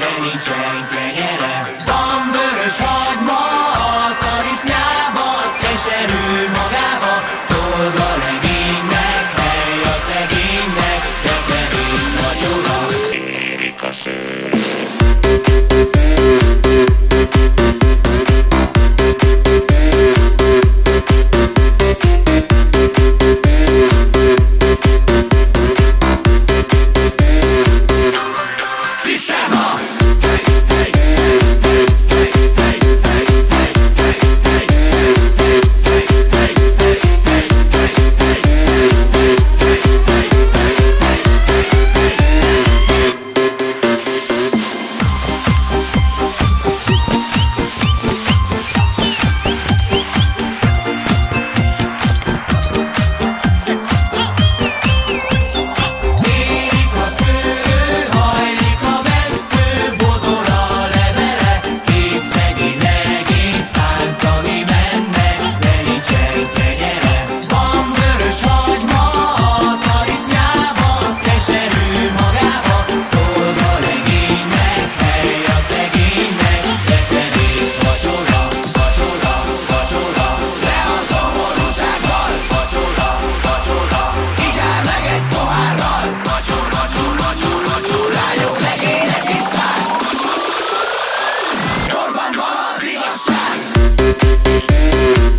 Jenny Jenkins. Rock. Música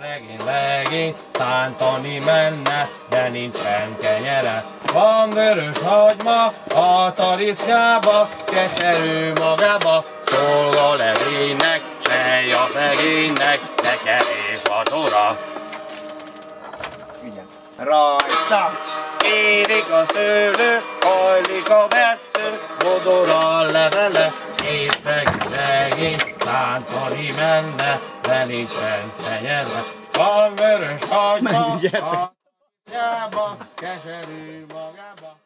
Szegény legény szántani menne, de nincsen kenyere. Van vörös hagyma a tarisznyába, keserű magába, szolga levének, sej a szegénynek, de kevés a tora. Rajta! Érik a szőlő, hajlik a vesző, modor a levele, két szegény bántani menne, velé szenteljedve. A vörös agyba, a keserű magába.